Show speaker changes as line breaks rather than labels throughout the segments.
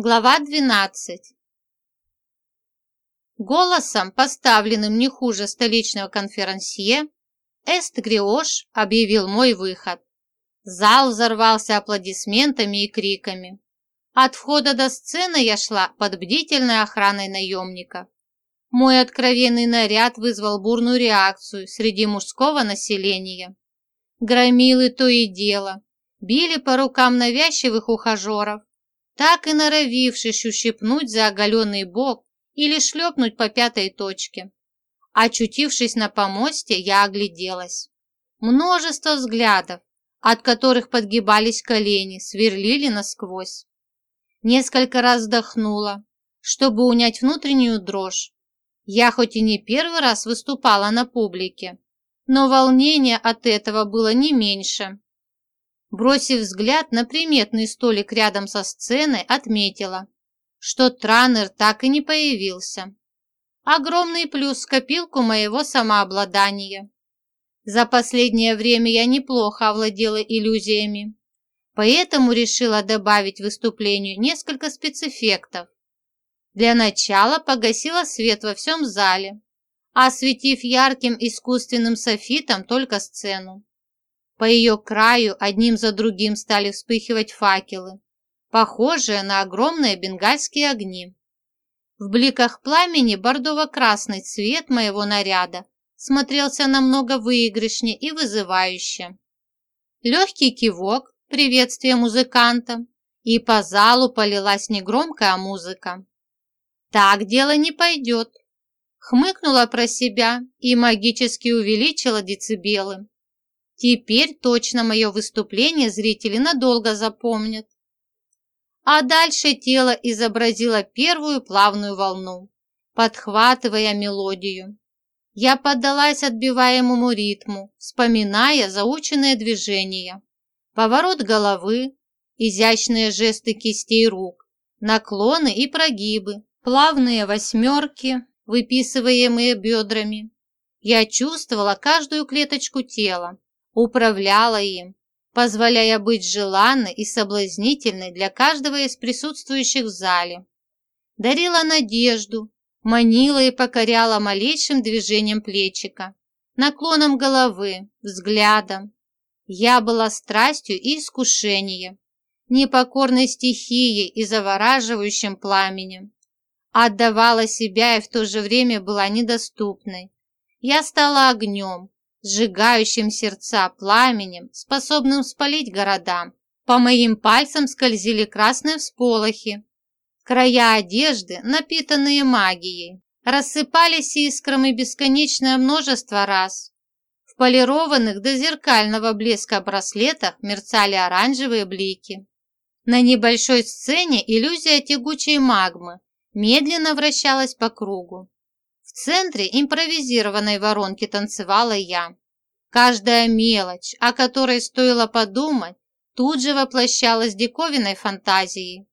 Глава 12 Голосом, поставленным не хуже столичного конферансье, Эст Гриош объявил мой выход. Зал взорвался аплодисментами и криками. От входа до сцены я шла под бдительной охраной наемника. Мой откровенный наряд вызвал бурную реакцию среди мужского населения. Громилы то и дело, били по рукам навязчивых ухажеров, так и норовившись ущипнуть за оголенный бок или шлепнуть по пятой точке. Очутившись на помосте, я огляделась. Множество взглядов, от которых подгибались колени, сверлили насквозь. Несколько раз вздохнула, чтобы унять внутреннюю дрожь. Я хоть и не первый раз выступала на публике, но волнение от этого было не меньше. Бросив взгляд на приметный столик рядом со сценой, отметила, что Транер так и не появился. Огромный плюс в копилку моего самообладания. За последнее время я неплохо овладела иллюзиями, поэтому решила добавить выступлению несколько спецэффектов. Для начала погасила свет во всем зале, осветив ярким искусственным софитом только сцену. По ее краю одним за другим стали вспыхивать факелы, похожие на огромные бенгальские огни. В бликах пламени бордово-красный цвет моего наряда смотрелся намного выигрышнее и вызывающе. Легкий кивок, приветствие музыканта, и по залу полилась негромкая музыка. «Так дело не пойдет», — хмыкнула про себя и магически увеличила децибелы. Теперь точно мое выступление зрители надолго запомнят. А дальше тело изобразило первую плавную волну, подхватывая мелодию. Я поддалась отбиваемому ритму, вспоминая заученные движения. Поворот головы, изящные жесты кистей рук, наклоны и прогибы, плавные восьмерки, выписываемые бедрами. Я чувствовала каждую клеточку тела, управляла им, позволяя быть желанной и соблазнительной для каждого из присутствующих в зале. Дарила надежду, манила и покоряла малейшим движением плечика, наклоном головы, взглядом. Я была страстью и искушением, непокорной стихией и завораживающим пламенем. Отдавала себя и в то же время была недоступной. Я стала огнем, сжигающим сердца пламенем, способным спалить города. По моим пальцам скользили красные всполохи. Края одежды, напитанные магией, рассыпались искрами бесконечное множество раз. В полированных до зеркального блеска браслетах мерцали оранжевые блики. На небольшой сцене иллюзия тягучей магмы медленно вращалась по кругу. В центре импровизированной воронки танцевала я. Каждая мелочь, о которой стоило подумать, тут же воплощалась диковинной фантазией.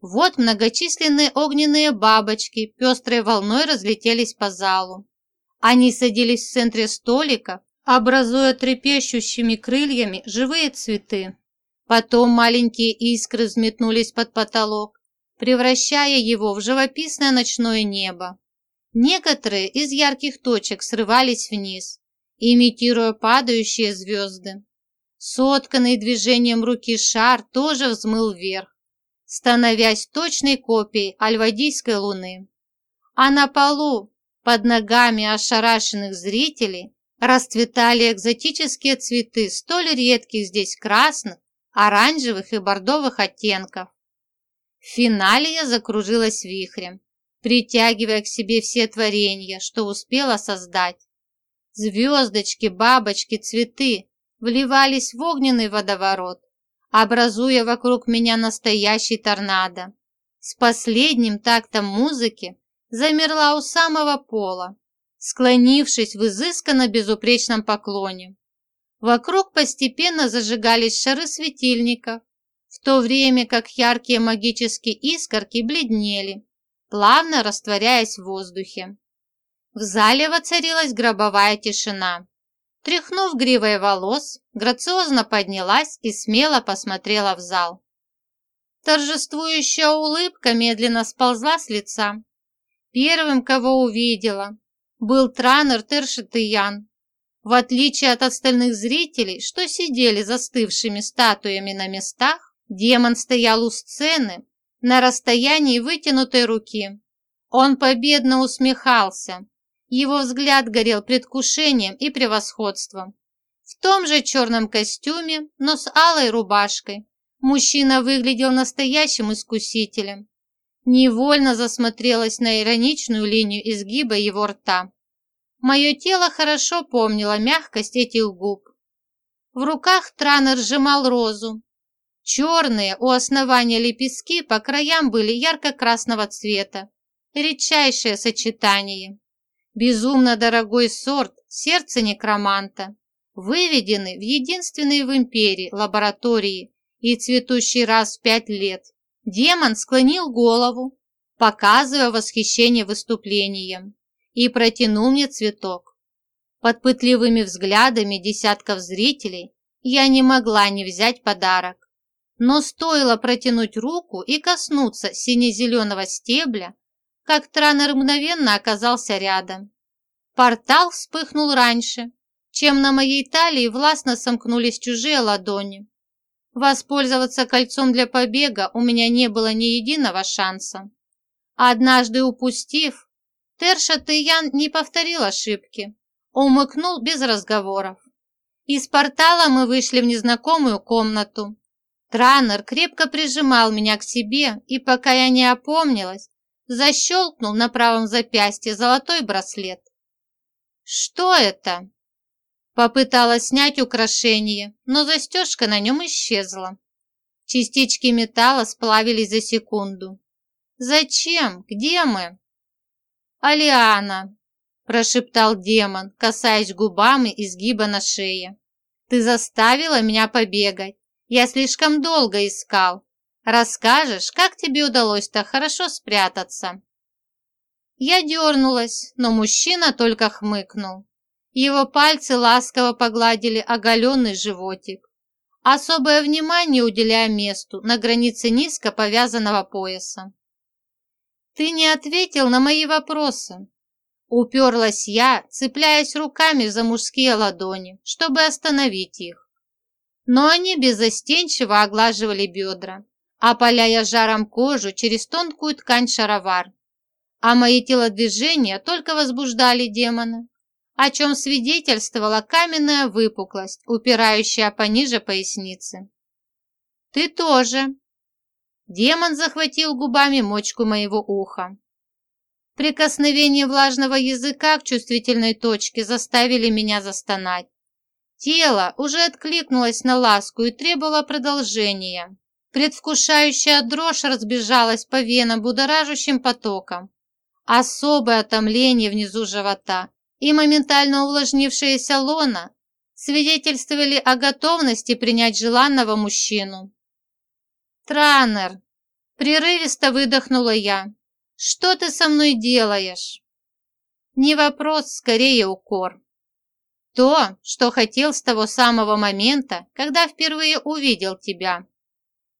Вот многочисленные огненные бабочки пестрой волной разлетелись по залу. Они садились в центре столика, образуя трепещущими крыльями живые цветы. Потом маленькие искры взметнулись под потолок, превращая его в живописное ночное небо. Некоторые из ярких точек срывались вниз, имитируя падающие звезды. Сотканный движением руки шар тоже взмыл вверх, становясь точной копией альвадийской луны. А на полу, под ногами ошарашенных зрителей, расцветали экзотические цветы столь редких здесь красных, оранжевых и бордовых оттенков. В финале я закружилась вихрем, притягивая к себе все творения, что успела создать. Звездочки, бабочки, цветы вливались в огненный водоворот, образуя вокруг меня настоящий торнадо. С последним тактом музыки замерла у самого пола, склонившись в изысканно безупречном поклоне. Вокруг постепенно зажигались шары светильников, в то время как яркие магические искорки бледнели, плавно растворяясь в воздухе. В зале воцарилась гробовая тишина. Тряхнув гривой волос, грациозно поднялась и смело посмотрела в зал. Торжествующая улыбка медленно сползла с лица. Первым, кого увидела, был Транер Тершитыян. В отличие от остальных зрителей, что сидели застывшими статуями на местах, демон стоял у сцены на расстоянии вытянутой руки. Он победно усмехался. Его взгляд горел предвкушением и превосходством. В том же черном костюме, но с алой рубашкой, мужчина выглядел настоящим искусителем. Невольно засмотрелась на ироничную линию изгиба его рта. Мое тело хорошо помнило мягкость этих губ. В руках Транер сжимал розу. Черные у основания лепестки по краям были ярко-красного цвета. Редчайшее сочетание. Безумно дорогой сорт сердца некроманта, выведенный в единственной в империи лаборатории и цветущий раз в пять лет. Демон склонил голову, показывая восхищение выступлением и протянул мне цветок. Под пытливыми взглядами десятков зрителей я не могла не взять подарок. Но стоило протянуть руку и коснуться сине-зеленого стебля, как Транер мгновенно оказался рядом. Портал вспыхнул раньше, чем на моей талии властно сомкнулись чужие ладони. Воспользоваться кольцом для побега у меня не было ни единого шанса. Однажды упустив, Терша Тыян не повторил ошибки. Умыкнул без разговоров. Из портала мы вышли в незнакомую комнату. Транер крепко прижимал меня к себе, и пока я не опомнилась, защелкнул на правом запястье золотой браслет. «Что это?» Попыталась снять украшение, но застежка на нем исчезла. Частички металла сплавились за секунду. «Зачем? Где мы?» «Алиана!» – прошептал демон, касаясь губами изгиба на шее. «Ты заставила меня побегать. Я слишком долго искал. Расскажешь, как тебе удалось так хорошо спрятаться?» Я дернулась, но мужчина только хмыкнул. Его пальцы ласково погладили оголенный животик, особое внимание уделяя месту на границе низко повязанного пояса. «Ты не ответил на мои вопросы». Уперлась я, цепляясь руками за мужские ладони, чтобы остановить их. Но они безостенчиво оглаживали бедра, опаляя жаром кожу через тонкую ткань шаровар. А мои телодвижения только возбуждали демона, о чем свидетельствовала каменная выпуклость, упирающая пониже поясницы. «Ты тоже», Демон захватил губами мочку моего уха. Прикосновение влажного языка к чувствительной точке заставили меня застонать. Тело уже откликнулось на ласку и требовало продолжения. Предвкушающая дрожь разбежалась по венам будоражащим потоком. Особое отомление внизу живота и моментально увлажнившаяся лона свидетельствовали о готовности принять желанного мужчину. «Транер!» – прерывисто выдохнула я. «Что ты со мной делаешь?» Не вопрос, скорее укор. То, что хотел с того самого момента, когда впервые увидел тебя.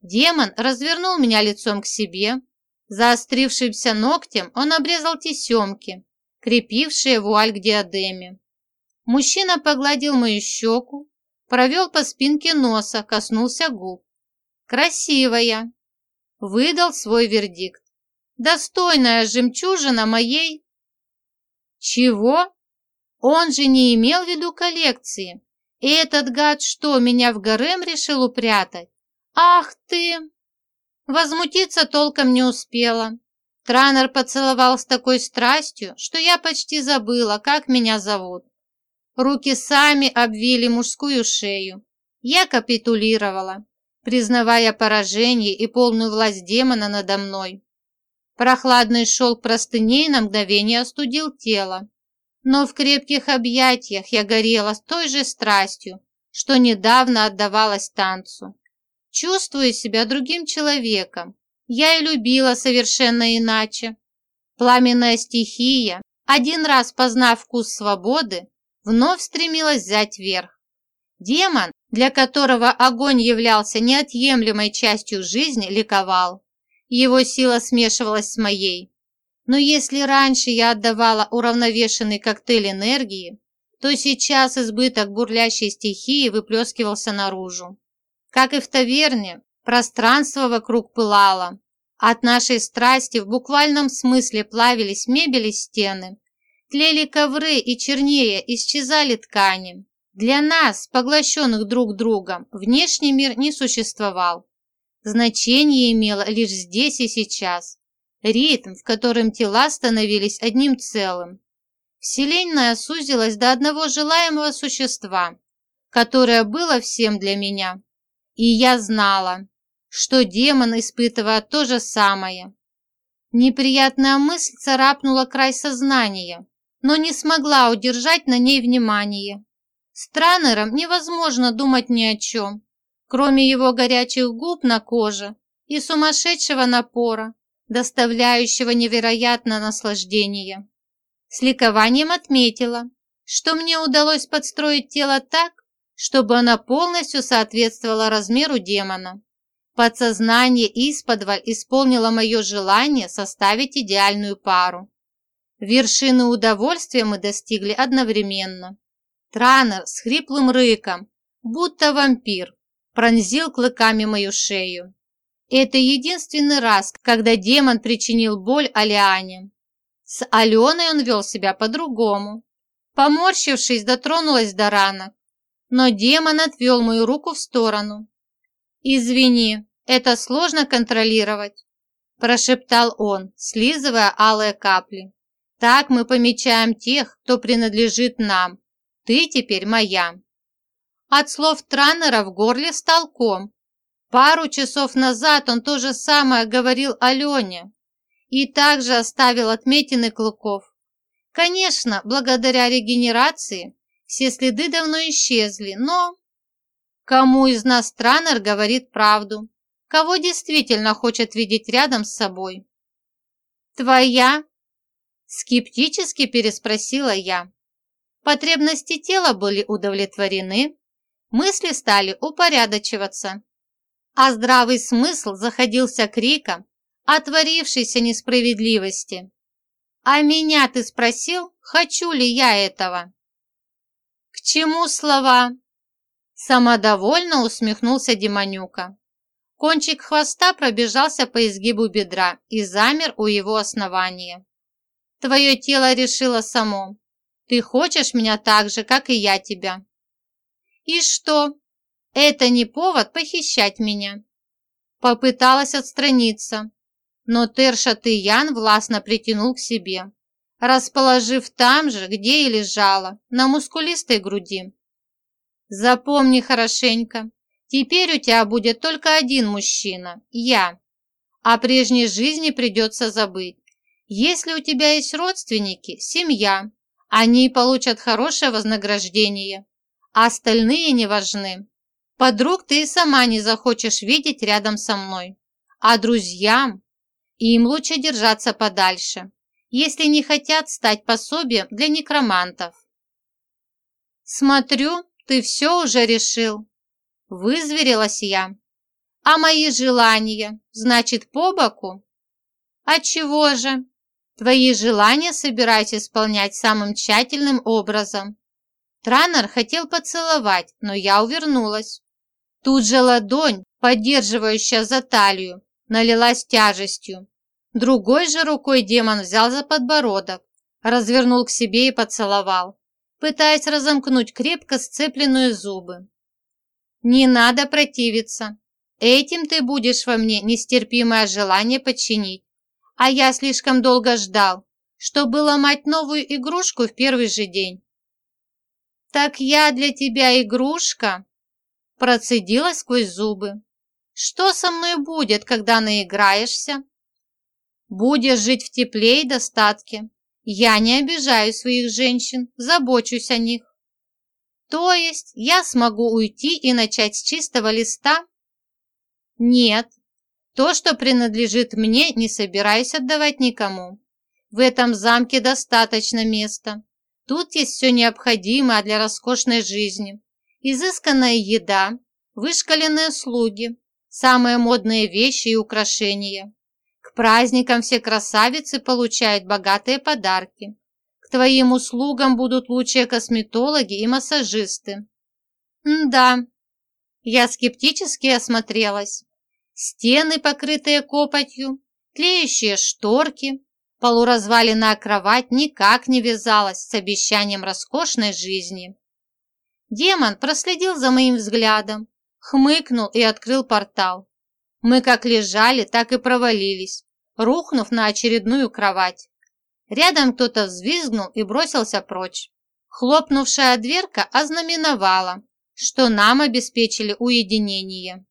Демон развернул меня лицом к себе. Заострившимся ногтем он обрезал тесемки, крепившие вуаль к диадеме. Мужчина погладил мою щеку, провел по спинке носа, коснулся губ. Красивая. Выдал свой вердикт. Достойная жемчужина моей... Чего? Он же не имел в виду коллекции. И этот гад что, меня в гарем решил упрятать? Ах ты! Возмутиться толком не успела. Транер поцеловал с такой страстью, что я почти забыла, как меня зовут. Руки сами обвили мужскую шею. Я капитулировала признавая поражение и полную власть демона надо мной. Прохладный шелк простыней на мгновение остудил тело, но в крепких объятиях я горела с той же страстью, что недавно отдавалась танцу. Чувствую себя другим человеком. Я и любила совершенно иначе. Пламенная стихия, один раз познав вкус свободы, вновь стремилась взять верх. Демон для которого огонь являлся неотъемлемой частью жизни, ликовал. Его сила смешивалась с моей. Но если раньше я отдавала уравновешенный коктейль энергии, то сейчас избыток бурлящей стихии выплескивался наружу. Как и в таверне, пространство вокруг пылало. От нашей страсти в буквальном смысле плавились мебели стены, тлели ковры и чернее исчезали ткани. Для нас, поглощенных друг другом, внешний мир не существовал. Значение имело лишь здесь и сейчас. Ритм, в котором тела становились одним целым. Вселенная сузилась до одного желаемого существа, которое было всем для меня. И я знала, что демон испытывает то же самое. Неприятная мысль царапнула край сознания, но не смогла удержать на ней внимание. С Транером невозможно думать ни о чем, кроме его горячих губ на коже и сумасшедшего напора, доставляющего невероятное наслаждение. С ликованием отметила, что мне удалось подстроить тело так, чтобы она полностью соответствовала размеру демона. Подсознание исподволь исполнило мое желание составить идеальную пару. Вершины удовольствия мы достигли одновременно. Транер с хриплым рыком, будто вампир, пронзил клыками мою шею. Это единственный раз, когда демон причинил боль Алиане. С Аленой он вел себя по-другому. Поморщившись, дотронулась до ранок, но демон отвел мою руку в сторону. «Извини, это сложно контролировать», – прошептал он, слизывая алые капли. «Так мы помечаем тех, кто принадлежит нам. Ты теперь моя». От слов Транера в горле стал ком. Пару часов назад он то же самое говорил Алене и также оставил отметины клыков. Конечно, благодаря регенерации все следы давно исчезли, но... Кому из нас Транер говорит правду? Кого действительно хочет видеть рядом с собой? «Твоя?» Скептически переспросила я. Потребности тела были удовлетворены, мысли стали упорядочиваться, а здравый смысл заходился криком о творившейся несправедливости. «А меня ты спросил, хочу ли я этого?» «К чему слова?» Самодовольно усмехнулся Демонюка. Кончик хвоста пробежался по изгибу бедра и замер у его основания. «Твое тело решило само. Ты хочешь меня так же, как и я тебя». «И что? Это не повод похищать меня». Попыталась отстраниться, но Терша-Тыян властно притянул к себе, расположив там же, где и лежала, на мускулистой груди. «Запомни хорошенько, теперь у тебя будет только один мужчина – я. О прежней жизни придется забыть. Если у тебя есть родственники, семья, они получат хорошее вознаграждение, а остальные не важны. Подруг ты и сама не захочешь видеть рядом со мной, а друзьям им лучше держаться подальше, если не хотят стать пособием для некромантов. Смотрю, ты все уже решил. Вызверилась я. А мои желания, значит, по боку? А чего же? Твои желания собираюсь исполнять самым тщательным образом. Транер хотел поцеловать, но я увернулась. Тут же ладонь, поддерживающая за талию, налилась тяжестью. Другой же рукой демон взял за подбородок, развернул к себе и поцеловал, пытаясь разомкнуть крепко сцепленные зубы. «Не надо противиться. Этим ты будешь во мне нестерпимое желание подчинить. А я слишком долго ждал, чтобы ломать новую игрушку в первый же день». «Так я для тебя игрушка?» Процедила сквозь зубы. Что со мной будет, когда наиграешься? Будешь жить в тепле и достатке. Я не обижаю своих женщин, забочусь о них. То есть я смогу уйти и начать с чистого листа? Нет. То, что принадлежит мне, не собираюсь отдавать никому. В этом замке достаточно места. Тут есть все необходимое для роскошной жизни. Изысканная еда, вышкаленные слуги, самые модные вещи и украшения. К праздникам все красавицы получают богатые подарки. К твоим услугам будут лучшие косметологи и массажисты. М да, я скептически осмотрелась. Стены, покрытые копотью, тлеющие шторки, полуразваленная кровать никак не вязалась с обещанием роскошной жизни. Демон проследил за моим взглядом, хмыкнул и открыл портал. Мы как лежали, так и провалились, рухнув на очередную кровать. Рядом кто-то взвизгнул и бросился прочь. Хлопнувшая дверка ознаменовала, что нам обеспечили уединение.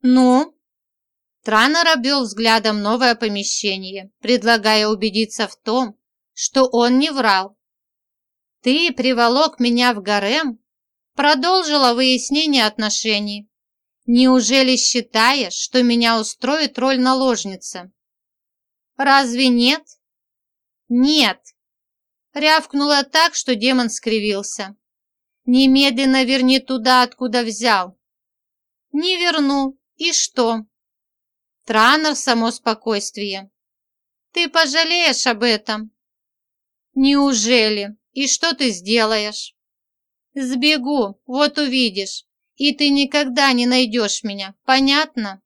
«Ну?» Транер обвел взглядом новое помещение, предлагая убедиться в том, что он не врал. «Ты приволок меня в гарем?» Продолжила выяснение отношений. «Неужели считаешь, что меня устроит роль наложницы?» «Разве нет?» «Нет!» Рявкнула так, что демон скривился. «Немедленно верни туда, откуда взял». «Не верну. И что?» Транер само спокойствие. «Ты пожалеешь об этом?» «Неужели? И что ты сделаешь?» «Сбегу, вот увидишь, и ты никогда не найдешь меня, понятно?»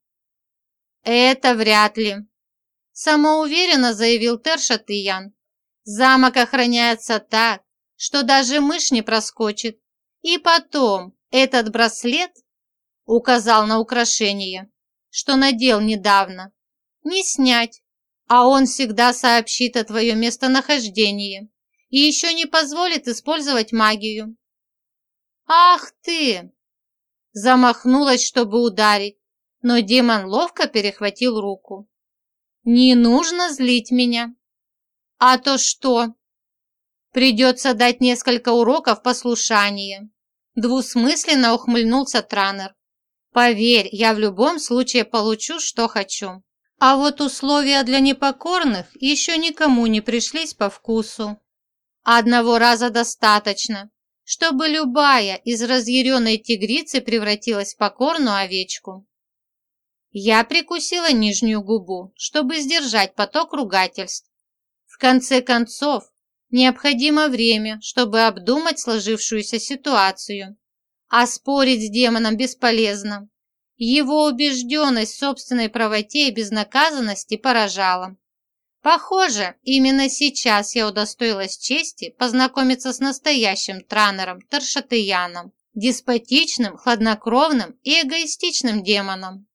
«Это вряд ли», – самоуверенно заявил Тершатыян. «Замок охраняется так, что даже мышь не проскочит. И потом, этот браслет указал на украшение, что надел недавно, не снять, а он всегда сообщит о твоем местонахождении и еще не позволит использовать магию. Ах ты! Замахнулась, чтобы ударить, но демон ловко перехватил руку. Не нужно злить меня. А то что? Придется дать несколько уроков послушания. Двусмысленно ухмыльнулся Транер. Поверь, я в любом случае получу, что хочу. А вот условия для непокорных еще никому не пришлись по вкусу. Одного раза достаточно, чтобы любая из разъяренной тигрицы превратилась в покорную овечку. Я прикусила нижнюю губу, чтобы сдержать поток ругательств. В конце концов, Необходимо время, чтобы обдумать сложившуюся ситуацию. А спорить с демоном бесполезно. Его убежденность в собственной правоте и безнаказанности поражала. Похоже, именно сейчас я удостоилась чести познакомиться с настоящим транером Таршатыяном, деспотичным, хладнокровным и эгоистичным демоном.